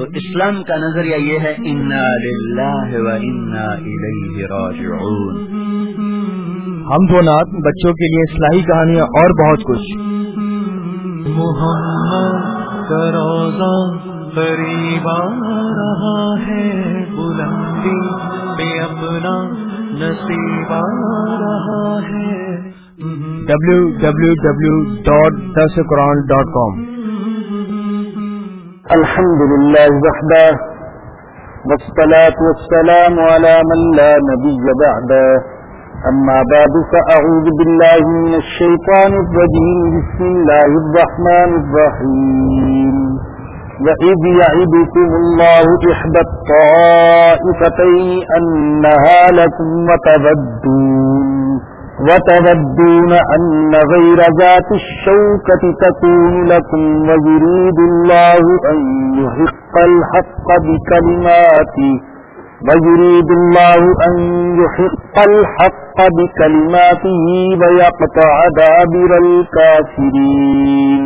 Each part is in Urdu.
تو اسلام کا نظریہ یہ ہے انا للہ و انا الیہ راجعون. ہم دو نات بچوں کے لیے اصلاحی کہانیاں اور بہت کچھ۔ محمد کا روزہ قریب آ رہا ہے بلندی پہ اپنا نصیب آ رہا ہے۔ ڈبلو الحمد لله وحده، والصلاة والسلام على من لا نبي بعده. أما بعد، فأعوذ بالله من الشيطان الرجيم، بسم الله الرحمن الرحيم. وإذ يعدكم الله إحدى الطائفتين أنها لكم وتبدون وتودون أن غير ذات الشوكة تكون لكم ويريد الله أن يحق الحق بكلماته ويريد الله أن يحق الحق بكلماته ويقطع دابر الكافرين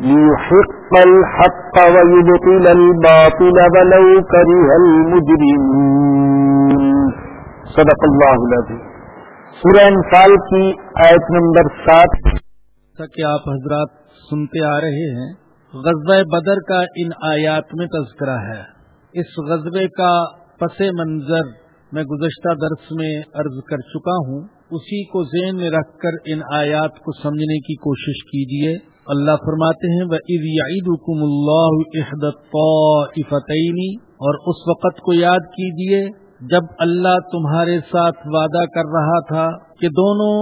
ليحق الحق ويبطل الباطل ولو كره المجرمون. صدق الله العظيم. سورہ انفال کی آیت نمبر سات۔ کہ آپ حضرات سنتے آ رہے ہیں، غزوہ بدر کا ان آیات میں تذکرہ ہے۔ اس غزبے کا پس منظر میں گزشتہ درس میں عرض کر چکا ہوں۔ اسی کو ذہن میں رکھ کر ان آیات کو سمجھنے کی کوشش کیجیے اللہ فرماتے ہیں وہ عید عید حکم اللہ عہدت اور اس وقت کو یاد کیجیے جب اللہ تمہارے ساتھ وعدہ کر رہا تھا کہ دونوں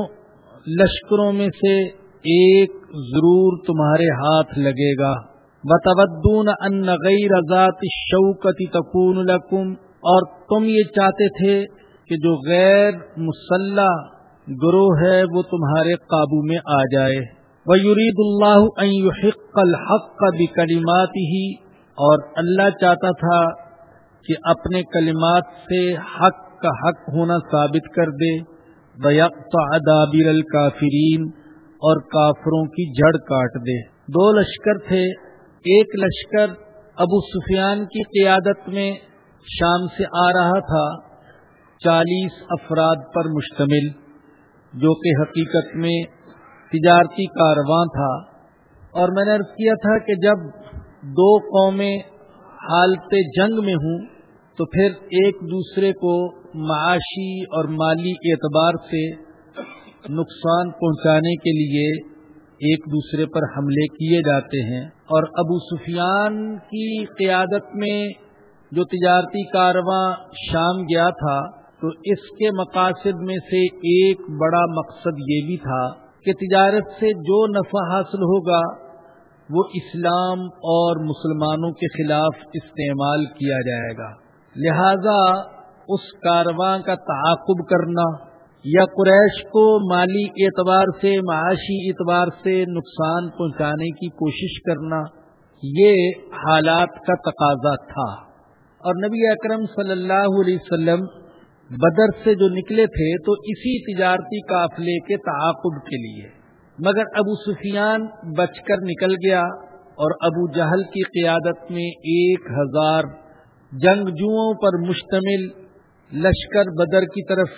لشکروں میں سے ایک ضرور تمہارے ہاتھ لگے گا۔ بتودون ان غیر ذات شوکتی تکون لکم اور تم یہ چاہتے تھے کہ جو غیر مسلح گروہ ہے وہ تمہارے قابو میں آ جائے۔ وہ یرید اللہ الحق کا بھی ہی اور اللہ چاہتا تھا کہ اپنے کلمات سے حق کا حق ہونا ثابت کر دے۔ ادابر الکافرین اور کافروں کی جڑ کاٹ دے۔ دو لشکر تھے۔ ایک لشکر ابو سفیان کی قیادت میں شام سے آ رہا تھا۔ چالیس افراد پر مشتمل، جو کہ حقیقت میں تجارتی کارواں تھا۔ اور میں نے عرض کیا تھا کہ جب دو قومیں حالت جنگ میں ہوں تو پھر ایک دوسرے کو معاشی اور مالی اعتبار سے نقصان پہنچانے کے لیے ایک دوسرے پر حملے کیے جاتے ہیں اور ابو سفیان کی قیادت میں جو تجارتی کارواں شام گیا تھا تو اس کے مقاصد میں سے ایک بڑا مقصد یہ بھی تھا کہ تجارت سے جو نفع حاصل ہوگا وہ اسلام اور مسلمانوں کے خلاف استعمال کیا جائے گا۔ لہذا اس کارواں کا تعاقب کرنا یا قریش کو مالی اعتبار سے، معاشی اعتبار سے نقصان پہنچانے کی کوشش کرنا، یہ حالات کا تقاضا تھا۔ اور نبی اکرم صلی اللہ علیہ وسلم بدر سے جو نکلے تھے تو اسی تجارتی قافلے کے تعاقب کے لیے۔ مگر ابو سفیان بچ کر نکل گیا اور ابو جہل کی قیادت میں ایک ہزار جنگجوؤں پر مشتمل لشکر بدر کی طرف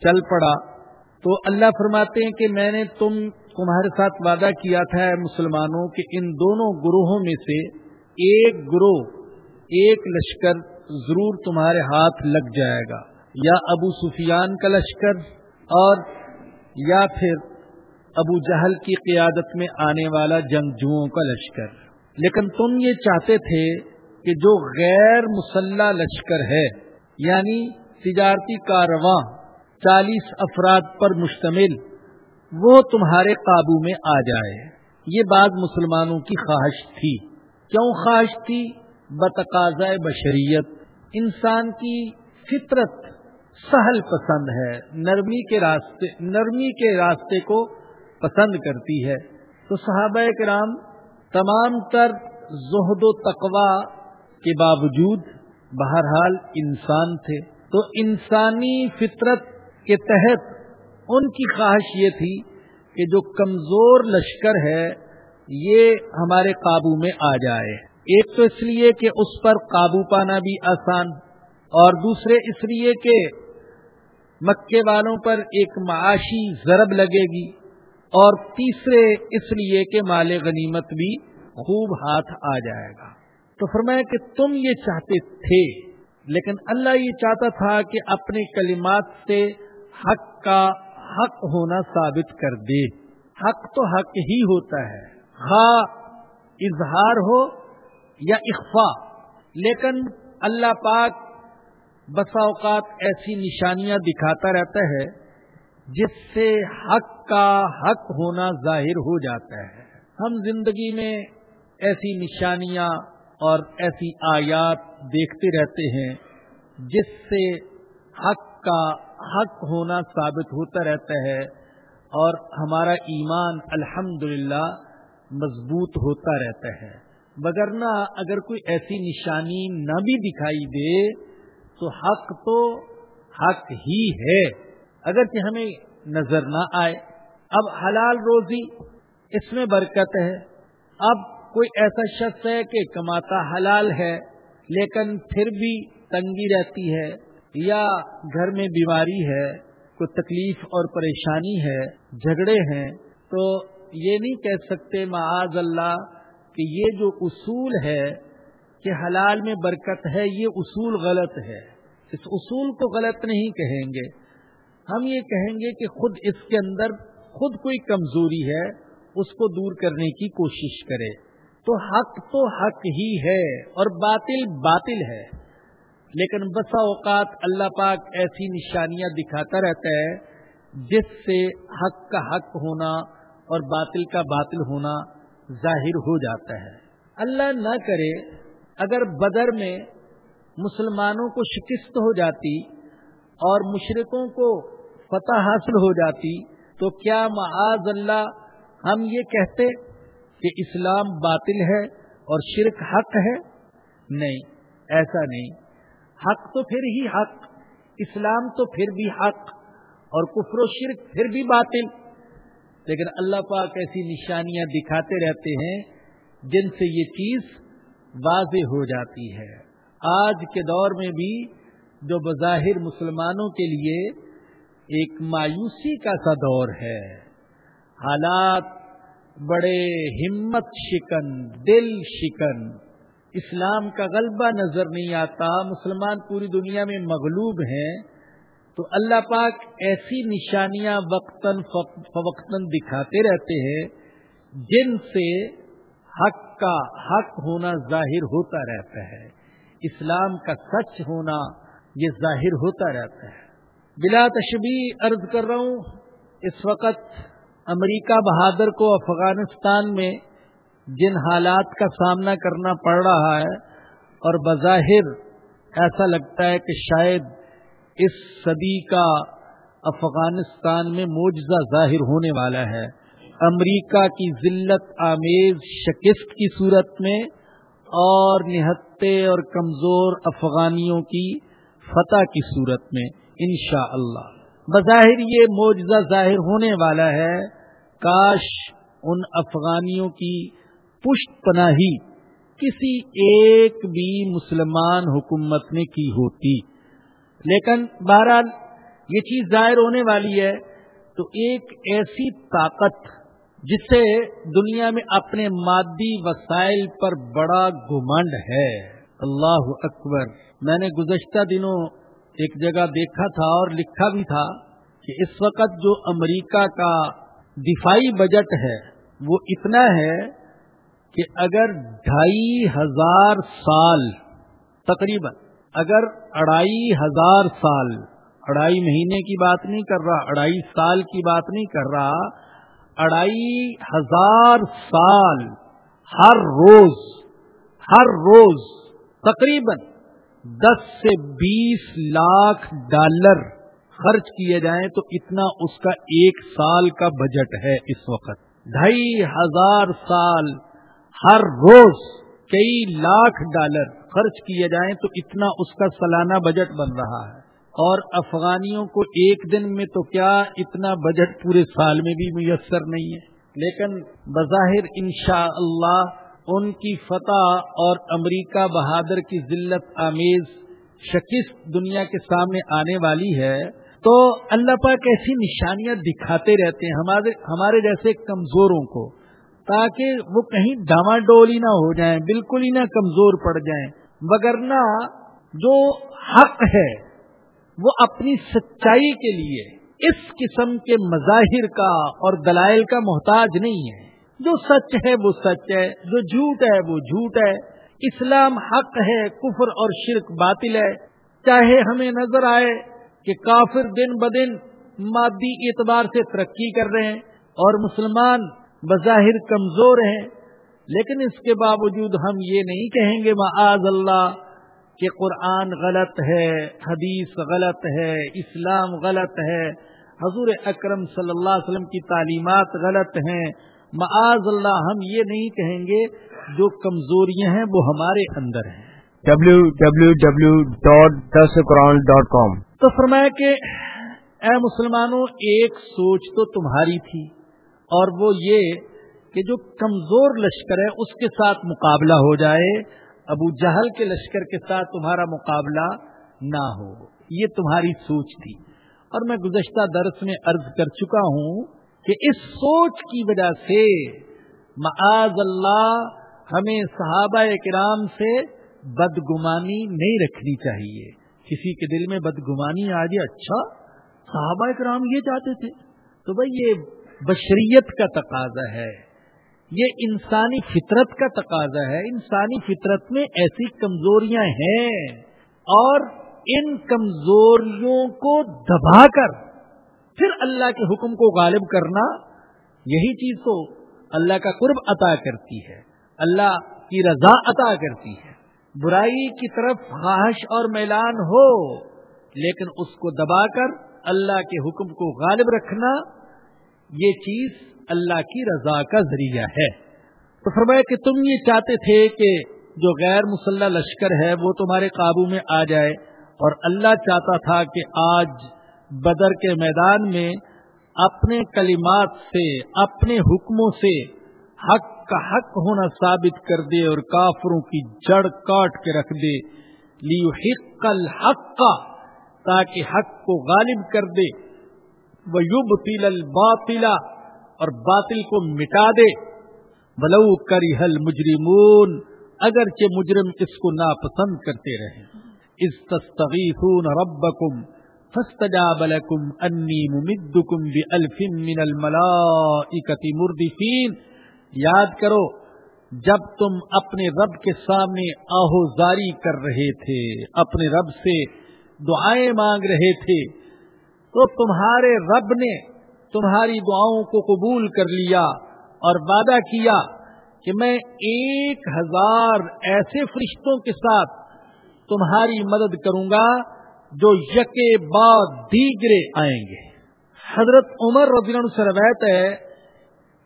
چل پڑا۔ تو اللہ فرماتے ہیں کہ میں نے تم، تمہارے ساتھ وعدہ کیا تھا مسلمانوں کے ان دونوں گروہوں میں سے ایک گروہ، ایک لشکر ضرور تمہارے ہاتھ لگ جائے گا۔ یا ابو سفیان کا لشکر اور یا پھر ابو جہل کی قیادت میں آنے والا جنگجوؤں کا لشکر۔ لیکن تم یہ چاہتے تھے کہ جو غیر مسلح لشکر ہے یعنی تجارتی کارواں چالیس افراد پر مشتمل، وہ تمہارے قابو میں آ جائے۔ یہ بات مسلمانوں کی خواہش تھی۔ کیوں خواہش تھی؟ بتقاضۂ بشریت۔ انسان کی فطرت سہل پسند ہے۔ نرمی کے راستے، نرمی کے راستے کو پسند کرتی ہے۔ تو صحابہ کرام تمام تر زہد و تقوا کے باوجود بہرحال انسان تھے۔ تو انسانی فطرت کے تحت ان کی خواہش یہ تھی کہ جو کمزور لشکر ہے، یہ ہمارے قابو میں آ جائے۔ ایک تو اس لیے کہ اس پر قابو پانا بھی آسان، اور دوسرے اس لیے کہ مکے والوں پر ایک معاشی ضرب لگے گی۔ اور تیسرے اس لیے کہ مال غنیمت بھی خوب ہاتھ آ جائے گا۔ تو فرمایا کہ تم یہ چاہتے تھے، لیکن اللہ یہ چاہتا تھا کہ اپنے کلمات سے حق کا حق ہونا ثابت کر دے۔ حق تو حق ہی ہوتا ہے۔ ہاں اظہار ہو یا اخفا، لیکن اللہ پاک بسا اوقات ایسی نشانیاں دکھاتا رہتا ہے جس سے حق کا حق ہونا ظاہر ہو جاتا ہے۔ ہم زندگی میں ایسی نشانیاں اور ایسی آیات دیکھتے رہتے ہیں جس سے حق کا حق ہونا ثابت ہوتا رہتا ہے اور ہمارا ایمان الحمد مضبوط ہوتا رہتا ہے۔ بگرنا اگر کوئی ایسی نشانی نہ بھی دکھائی دے تو حق تو حق ہی ہے۔ اگر کہ ہمیں نظر نہ آئے، اب حلال روزی اس میں برکت ہے۔ اب کوئی ایسا شخص ہے کہ کماتا حلال ہے، لیکن پھر بھی تنگی رہتی ہے یا گھر میں بیماری ہے، کوئی تکلیف اور پریشانی ہے، جھگڑے ہیں، تو یہ نہیں کہہ سکتے معاذ اللہ کہ یہ جو اصول ہے کہ حلال میں برکت ہے، یہ اصول غلط ہے۔ اس اصول کو غلط نہیں کہیں گے۔ ہم یہ کہیں گے کہ خود اس کے اندر خود کوئی کمزوری ہے، اس کو دور کرنے کی کوشش کرے۔ تو حق تو حق ہی ہے اور باطل باطل ہے۔ لیکن بسا اوقات اللہ پاک ایسی نشانیاں دکھاتا رہتا ہے جس سے حق کا حق ہونا اور باطل کا باطل ہونا ظاہر ہو جاتا ہے۔ اللہ نہ کرے، اگر بدر میں مسلمانوں کو شکست ہو جاتی اور مشرقوں کو فتح حاصل ہو جاتی، تو کیا معاذ اللہ ہم یہ کہتے کہ اسلام باطل ہے اور شرک حق ہے؟ نہیں، ایسا نہیں۔ حق تو پھر ہی حق، اسلام تو پھر بھی حق، اور کفر و شرک پھر بھی باطل۔ لیکن اللہ پاک ایسی نشانیاں دکھاتے رہتے ہیں جن سے یہ چیز واضح ہو جاتی ہے۔ آج کے دور میں بھی جو بظاہر مسلمانوں کے لیے ایک مایوسی کا سا دور ہے۔ حالات بڑے ہمت شکن، دل شکن۔ اسلام کا غلبہ نظر نہیں آتا، مسلمان پوری دنیا میں مغلوب ہیں۔ تو اللہ پاک ایسی نشانیاں وقتاً فوقتاً دکھاتے رہتے ہیں، جن سے حق کا حق ہونا ظاہر ہوتا رہتا ہے۔ اسلام کا سچ ہونا یہ ظاہر ہوتا رہتا ہے۔ بلا تشبی عرض کر رہا ہوں، اس وقت امریکہ بہادر کو افغانستان میں جن حالات کا سامنا کرنا پڑ رہا ہے، اور بظاہر ایسا لگتا ہے کہ شاید اس صدی کا افغانستان میں معجزہ ظاہر ہونے والا ہے۔ امریکہ کی ذلت آمیز شکست کی صورت میں اور نہتے اور کمزور افغانیوں کی فتح کی صورت میں۔ انشاء اللہ بظاہر یہ معجزہ ظاہر ہونے والا ہے، کاش ان افغانیوں کی پشت پناہی کسی ایک بھی مسلمان حکومت نے کی ہوتی۔ لیکن بہرحال یہ چیز ظاہر ہونے والی ہے، تو ایک ایسی طاقت جس سے دنیا میں اپنے مادی وسائل پر بڑا گھمنڈ ہے۔ اللہ اکبر۔ میں نے گزشتہ دنوں ایک جگہ دیکھا تھا اور لکھا بھی تھا کہ اس وقت جو امریکہ کا دفاعی بجٹ ہے وہ اتنا ہے کہ اگر ڈھائی ہزار سال تقریباً اگر اڑائی ہزار سال، اڑائی مہینے کی بات نہیں کر رہا، اڑائی سال کی بات نہیں کر رہا، اڑائی ہزار سال ہر روز ہر روز تقریباً دس سے بیس لاکھ ڈالر خرچ کیے جائیں تو اتنا اس کا ایک سال کا بجٹ ہے اس وقت۔ ڈھائی ہزار سال ہر روز کئی لاکھ ڈالر خرچ کیے جائیں تو اتنا اس کا سالانہ بجٹ بن رہا ہے۔ اور افغانیوں کو ایک دن میں تو کیا اتنا بجٹ پورے سال میں بھی میسر نہیں ہے۔ لیکن بظاہر انشاء اللہ ان کی فتح اور امریکہ بہادر کی ذلت آمیز شکست دنیا کے سامنے آنے والی ہے، تو اللہ پاک ایسی نشانیاں دکھاتے رہتے ہیں ہمارے جیسے کمزوروں کو، تاکہ وہ کہیں ڈاما ڈول ہی نہ ہو جائیں، بالکل ہی نہ کمزور پڑ جائیں، وگرنہ جو حق ہے وہ اپنی سچائی کے لیے اس قسم کے مظاہر کا اور دلائل کا محتاج نہیں ہے۔ جو سچ ہے وہ سچ ہے، جو جھوٹ ہے وہ جھوٹ ہے۔ اسلام حق ہے، کفر اور شرک باطل ہے۔ چاہے ہمیں نظر آئے کہ کافر دن بدن مادی اعتبار سے ترقی کر رہے ہیں اور مسلمان بظاہر کمزور ہیں، لیکن اس کے باوجود ہم یہ نہیں کہیں گے معاذ اللہ کہ قرآن غلط ہے، حدیث غلط ہے، اسلام غلط ہے۔ حضور اکرم صلی اللہ علیہ وسلم کی تعلیمات غلط ہیں۔ معاذ اللہ ہم یہ نہیں کہیں گے جو کمزوریاں ہیں وہ ہمارے اندر ہیں۔ www.dasquran.com تو فرمایا کہ اے مسلمانوں ایک سوچ تو تمہاری تھی اور وہ یہ کہ جو کمزور لشکر ہے اس کے ساتھ مقابلہ ہو جائے ابو جہل کے لشکر کے ساتھ تمہارا مقابلہ نہ ہو۔ یہ تمہاری سوچ تھی۔ اور میں گزشتہ درس میں عرض کر چکا ہوں کہ اس سوچ کی وجہ سے معاذ اللہ ہمیں صحابہ کرام سے بدگمانی نہیں رکھنی چاہیے۔ کسی کے دل میں بدگمانی آ جائے اچھا صحابہ کرام یہ چاہتے تھے۔ تو بھائی، یہ بشریت کا تقاضا ہے۔ یہ انسانی فطرت کا تقاضا ہے۔ انسانی فطرت میں ایسی کمزوریاں ہیں اور ان کمزوریوں کو دبا کر پھر اللہ کے حکم کو غالب کرنا، یہی چیز تو اللہ کا قرب عطا کرتی ہے، اللہ کی رضا عطا کرتی ہے۔ برائی کی طرف خواہش اور میلان ہو، لیکن اس کو دبا کر اللہ کے حکم کو غالب رکھنا، یہ چیز اللہ کی رضا کا ذریعہ ہے۔ تو فرمایا کہ تم یہ چاہتے تھے کہ جو غیر مسلح لشکر ہے، وہ تمہارے قابو میں آ جائے، اور اللہ چاہتا تھا کہ آج بدر کے میدان میں اپنے کلمات سے، اپنے حکموں سے حق کا حق ہونا ثابت کر دے اور کافروں کی جڑ کاٹ کے رکھ دے۔ لیو حق الحق کا تاکہ حق کو غالب کر دے۔ وہ یوب تیل اور باطل کو مٹا دے۔ بلو کری حل مجرمون اگرچہ مجرم اس کو ناپسند کرتے رہے۔ اس تستغیثون ربکم فاستجاب لکم انی ممدکم بألف من الملائکت مردفین یاد کرو، جب تم اپنے رب کے سامنے آہو زاری کر رہے تھے، اپنے رب سے دعائیں مانگ رہے تھے، تو تمہارے رب نے تمہاری دعاؤں کو قبول کر لیا اور وعدہ کیا کہ میں ایک ہزار ایسے فرشتوں کے ساتھ تمہاری مدد کروں گا جو یکے بعد دیگرے آئیں گے۔ حضرت عمر رضی اللہ سے روایت ہے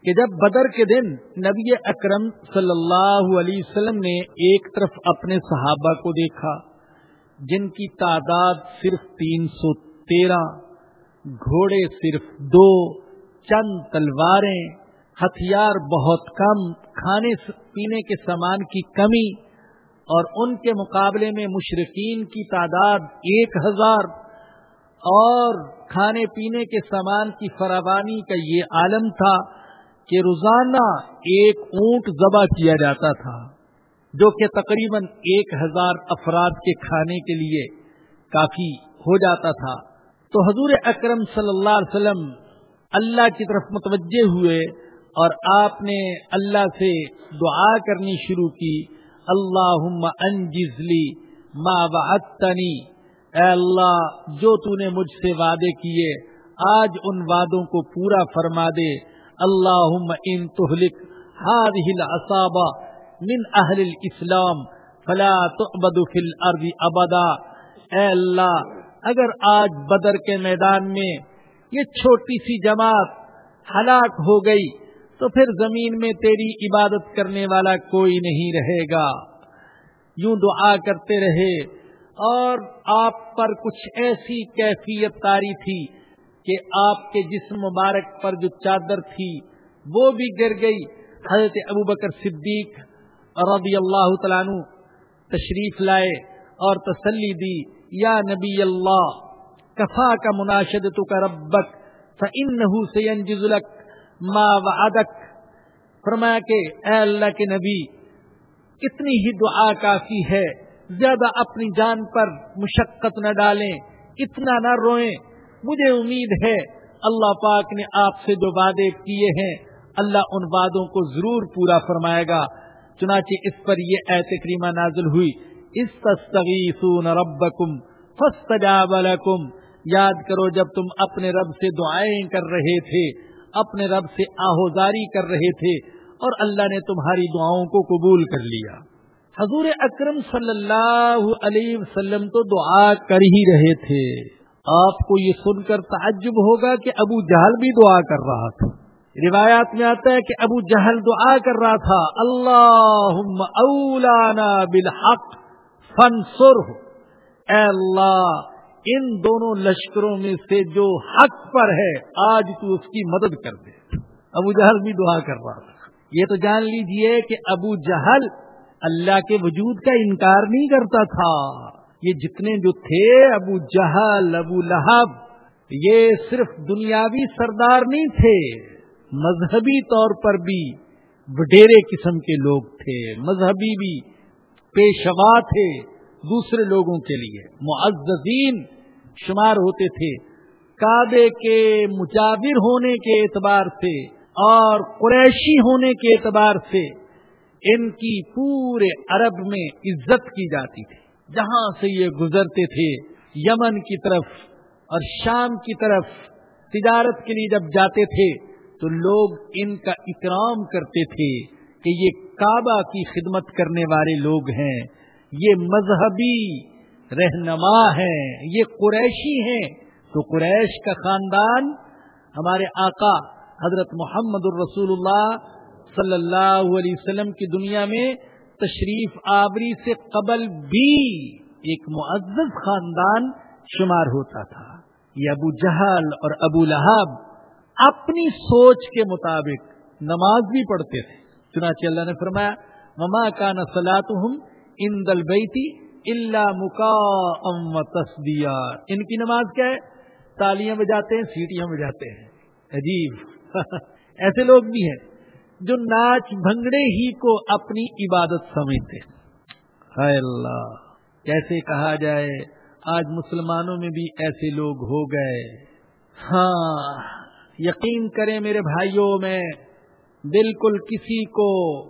کہ جب بدر کے دن نبی اکرم صلی اللہ علیہ وسلم نے ایک طرف اپنے صحابہ کو دیکھا، جن کی تعداد صرف تین سو تیرہ، گھوڑے صرف دو، چند تلواریں، ہتھیار بہت کم، کھانے پینے کے سامان کی کمی اور ان کے مقابلے میں مشرقین کی تعداد ایک ہزار اور کھانے پینے کے سامان کی فراوانی کا یہ عالم تھا کہ روزانہ ایک اونٹ ذبح کیا جاتا تھا، جو کہ تقریباً ایک ہزار افراد کے کھانے کے لیے کافی ہو جاتا تھا۔ تو حضور اکرم صلی اللہ علیہ وسلم اللہ کی طرف متوجہ ہوئے اور آپ نے اللہ سے دعا کرنی شروع کی۔ اللہ انجزلی ما وعدتنی۔ اے اللہ، جو تو نے مجھ سے وعدے کیے، آج ان وعدوں کو پورا فرما دے۔ اللہ ان تہلک هذه العصابہ من اہل الاسلام، فلا تعبد فی الارض ابدا۔ اے اللہ، اگر آج بدر کے میدان میں یہ چھوٹی سی جماعت ہلاک ہو گئی تو پھر زمین میں تیری عبادت کرنے والا کوئی نہیں رہے گا۔ یوں دعا کرتے رہے اور آپ پر کچھ ایسی کیفیت تاری تھی کہ آپ کے جسم مبارک پر جو چادر تھی وہ بھی گر گئی۔ حضرت ابو بکر صدیق رضی اللہ تعالیٰ تشریف لائے اور تسلی دی۔ یا نبی اللہ، کفا کا مناشد تو کا ربک ما وعدک۔ فرمایا کہ اے اللہ کے نبی، اتنی ہی دعا کافی ہے، زیادہ اپنی جان پر مشقت نہ ڈالیں، اتنا نہ روئیں۔ مجھے امید ہے، اللہ پاک نے آپ سے جو وعدے کیے ہیں، اللہ ان وعدوں کو ضرور پورا فرمائے گا۔ چنانچہ اس پر یہ ایت کریمہ نازل ہوئی۔ اس تستغیثون ربکم فاستجاب لکم۔ یاد کرو جب تم اپنے رب سے دعائیں کر رہے تھے اپنے رب سے آہوزاری کر رہے تھے اور اللہ نے تمہاری دعاؤں کو قبول کر لیا۔ حضور اکرم صلی اللہ علیہ وسلم تو دعا کر ہی رہے تھے۔ آپ کو یہ سن کر تعجب ہوگا کہ ابو جہل بھی دعا کر رہا تھا۔ روایات میں آتا ہے کہ ابو جہل دعا کر رہا تھا۔ اللہ اولانا بالحق فنسر اے اللہ ان دونوں لشکروں میں سے جو حق پر ہے، آج تو اس کی مدد کر دے۔ ابو جہل بھی دعا کر رہا تھا۔ یہ تو جان لیجیے کہ ابو جہل اللہ کے وجود کا انکار نہیں کرتا تھا۔ یہ جتنے جو تھے، ابو جہل، ابو لہب، یہ صرف دنیاوی سردار نہیں تھے، مذہبی طور پر بھی وڈیرے قسم کے لوگ تھے، مذہبی بھی پیشوا تھے۔ دوسرے لوگوں کے لیے۔ معززین شمار ہوتے تھے۔ کعبے کے مجاور ہونے کے اعتبار سے اور قریشی ہونے کے اعتبار سے ان کی پورے عرب میں عزت کی جاتی تھی۔ جہاں سے یہ گزرتے تھے، یمن کی طرف اور شام کی طرف تجارت کے لیے جب جاتے تھے، تو لوگ ان کا اکرام کرتے تھے کہ یہ کعبہ کی خدمت کرنے والے لوگ ہیں۔ یہ مذہبی رہنما ہیں، یہ قریشی ہیں۔ تو قریش کا خاندان ہمارے آقا حضرت محمد الرسول اللہ صلی اللہ علیہ وسلم کی دنیا میں تشریف آوری سے قبل بھی ایک معزز خاندان شمار ہوتا تھا۔ یہ ابو جہل اور ابو لہب اپنی سوچ کے مطابق نماز بھی پڑھتے تھے۔ چنانچہ اللہ نے فرمایا مما کا نسلات ہوں ان دل بیتی اللہ مکا ام ان کی نماز کیا ہے؟ تالیاں بجاتے ہیں، سیٹیاں بجاتے ہیں۔ عجیب۔ ایسے لوگ بھی ہیں جو ناچ بھنگڑے ہی کو اپنی عبادت سمجھتے ہائے اللہ، کیسے کہا جائے؟ آج مسلمانوں میں بھی ایسے لوگ ہو گئے۔ ہاں یقین کریں میرے بھائیوں، میں بالکل کسی کو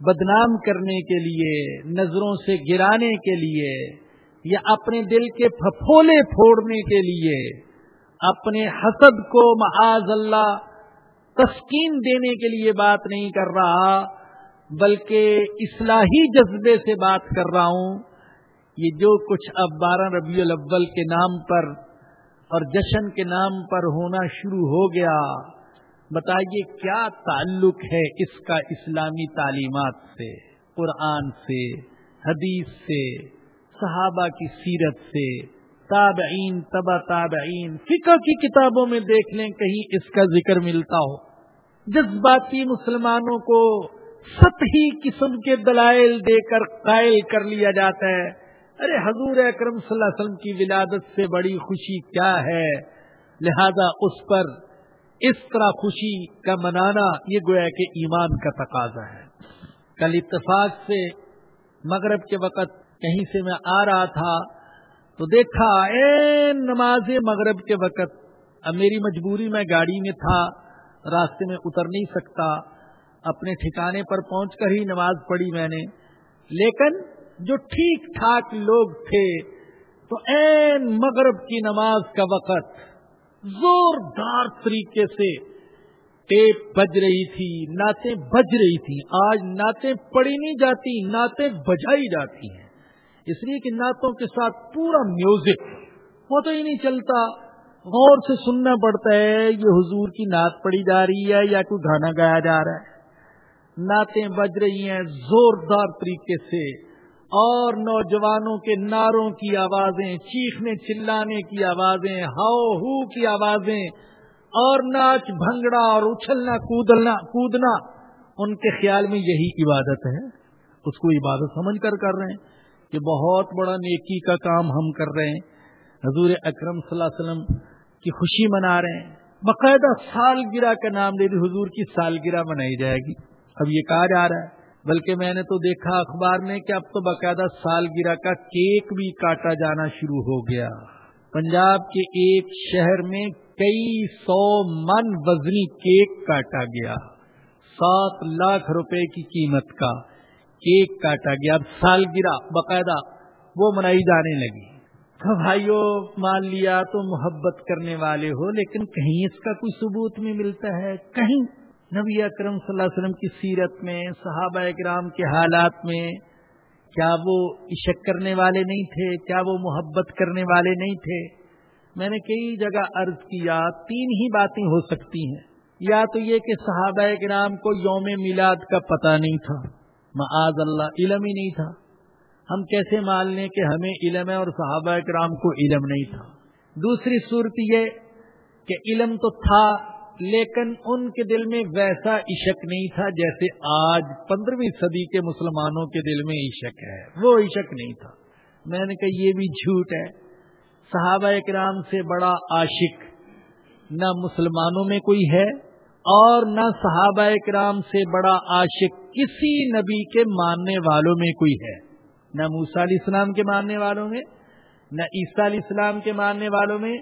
بدنام کرنے کے لیے، نظروں سے گرانے کے لیے، یا اپنے دل کے پھپھولے پھوڑنے کے لیے، اپنے حسد کو معاذ اللہ تسکین دینے کے لیے بات نہیں کر رہا، بلکہ اصلاحی جذبے سے بات کر رہا ہوں۔ یہ جو کچھ اب بارہ ربیع الاول کے نام پر اور جشن کے نام پر ہونا شروع ہو گیا۔ بتائیے کیا تعلق ہے اس کا اسلامی تعلیمات سے، قرآن سے، حدیث سے، صحابہ کی سیرت سے، تابعین، تبا تابعین فکر کی کتابوں میں دیکھ لیں کہیں اس کا ذکر ملتا ہو۔ جذباتی مسلمانوں کو سطحی قسم کے دلائل دے کر قائل کر لیا جاتا ہے۔ ارے حضور اکرم صلی اللہ علیہ وسلم کی ولادت سے بڑی خوشی کیا ہے؟ لہذا اس پر اس طرح خوشی کا منانا یہ گویا کہ ایمان کا تقاضا ہے۔ کل اتفاق سے مغرب کے وقت کہیں سے میں آ رہا تھا تو دیکھا، اے نماز مغرب کے وقت اب میری مجبوری میں گاڑی میں تھا، راستے میں اتر نہیں سکتا، اپنے ٹھکانے پر پہنچ کر ہی نماز پڑھی میں نے۔ لیکن جو ٹھیک ٹھاک لوگ تھے تو این مغرب کی نماز کا وقت زوردار طریقے سے ٹیپ بج رہی تھی، نعتیں بج رہی تھی آج نعتیں پڑھی نہیں جاتی، نعتیں بجائی جاتی ہیں۔ اس لیے کہ نعتوں کے ساتھ پورا میوزک، وہ تو ہی نہیں چلتا۔ غور سے سننا پڑتا ہے، یہ حضور کی نعت پڑی جا رہی ہے یا کوئی گانا گایا جا رہا ہے۔ نعتیں بج رہی ہیں زوردار طریقے سے۔ اور نوجوانوں کے ناروں کی آوازیں، چیخنے، چلانے کی آوازیں، ہاؤ ہو کی آوازیں، اور ناچ، بھنگڑا اور اچھلنا کودنا کودنا، ان کے خیال میں یہی عبادت ہے۔ اس کو عبادت سمجھ کر کر رہے ہیں۔ کہ بہت بڑا نیکی کا کام ہم کر رہے ہیں۔ حضور اکرم صلی اللہ علیہ وسلم کی خوشی منا رہے ہیں۔ باقاعدہ سالگرہ کا نام لے حضور کی سالگرہ منائی جائے گی۔ اب یہ کہا جا رہا ہے بلکہ میں نے تو دیکھا اخبار میں کہ اب تو باقاعدہ سالگرہ کا کیک بھی کاٹا جانا شروع ہو گیا۔ پنجاب کے ایک شہر میں کئی سو من وزنی کیک کاٹا گیا۔ سات لاکھ روپے کی قیمت کا کیک کاٹا گیا۔ اب سالگرہ باقاعدہ وہ منائی جانے لگی۔ تو بھائیو، مان لیا تو محبت کرنے والے ہو، لیکن کہیں اس کا کوئی ثبوت میں ملتا ہے؟ کہیں۔ نبی اکرم صلی اللہ علیہ وسلم کی سیرت میں، صحابہ اکرام کے حالات میں کیا وہ عشق کرنے والے نہیں تھے، کیا وہ محبت کرنے والے نہیں تھے؟ میں نے کئی جگہ عرض کیا، تین ہی باتیں ہو سکتی ہیں۔ یا تو یہ کہ صحابہ کرام کو یوم میلاد کا پتہ نہیں تھا، معاذ اللہ، علم ہی نہیں تھا۔ ہم کیسے مان لیں کہ ہمیں علم ہے اور صحابہ کرام کو علم نہیں تھا؟ دوسری صورت یہ کہ علم تو تھا لیکن ان کے دل میں ویسا عشق نہیں تھا جیسے آج پندرہویں صدی کے مسلمانوں کے دل میں عشق ہے۔ وہ عشق نہیں تھا۔ میں نے کہا یہ بھی جھوٹ ہے۔ صحابہ کرام سے بڑا عاشق نہ مسلمانوں میں کوئی ہے اور نہ صحابہ کرام سے بڑا عاشق کسی نبی کے ماننے والوں میں کوئی ہے۔ نہ موسا علیہ السلام کے ماننے والوں میں، نہ عیسیٰ علیہ السلام کے ماننے والوں میں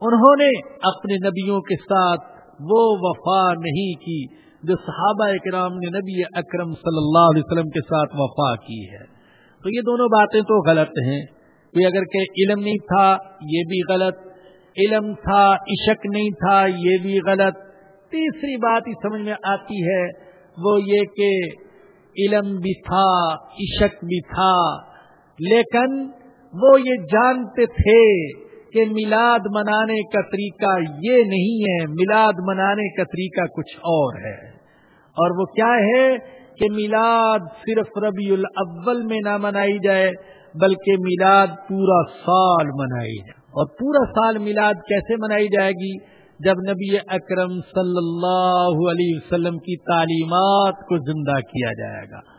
انہوں نے اپنے نبیوں کے ساتھ وہ وفا نہیں کی جو صحابہ کرام نے نبی اکرم صلی اللہ علیہ وسلم کے ساتھ وفا کی ہے۔ تو یہ دونوں باتیں تو غلط ہیں۔ کوئی اگر کہ علم نہیں تھا، یہ بھی غلط۔ علم تھا، عشق نہیں تھا، یہ بھی غلط۔ تیسری بات ہی سمجھ میں آتی ہے، وہ یہ کہ علم بھی تھا، عشق بھی تھا، لیکن وہ یہ جانتے تھے۔ کہ میلاد منانے کا طریقہ یہ نہیں ہے، میلاد منانے کا طریقہ کچھ اور ہے۔ اور وہ کیا ہے کہ میلاد صرف ربیع الاول میں نہ منائی جائے، بلکہ میلاد پورا سال منائی جائے۔ اور پورا سال میلاد کیسے منائی جائے گی؟ جب نبی اکرم صلی اللہ علیہ وسلم کی تعلیمات کو زندہ کیا جائے گا۔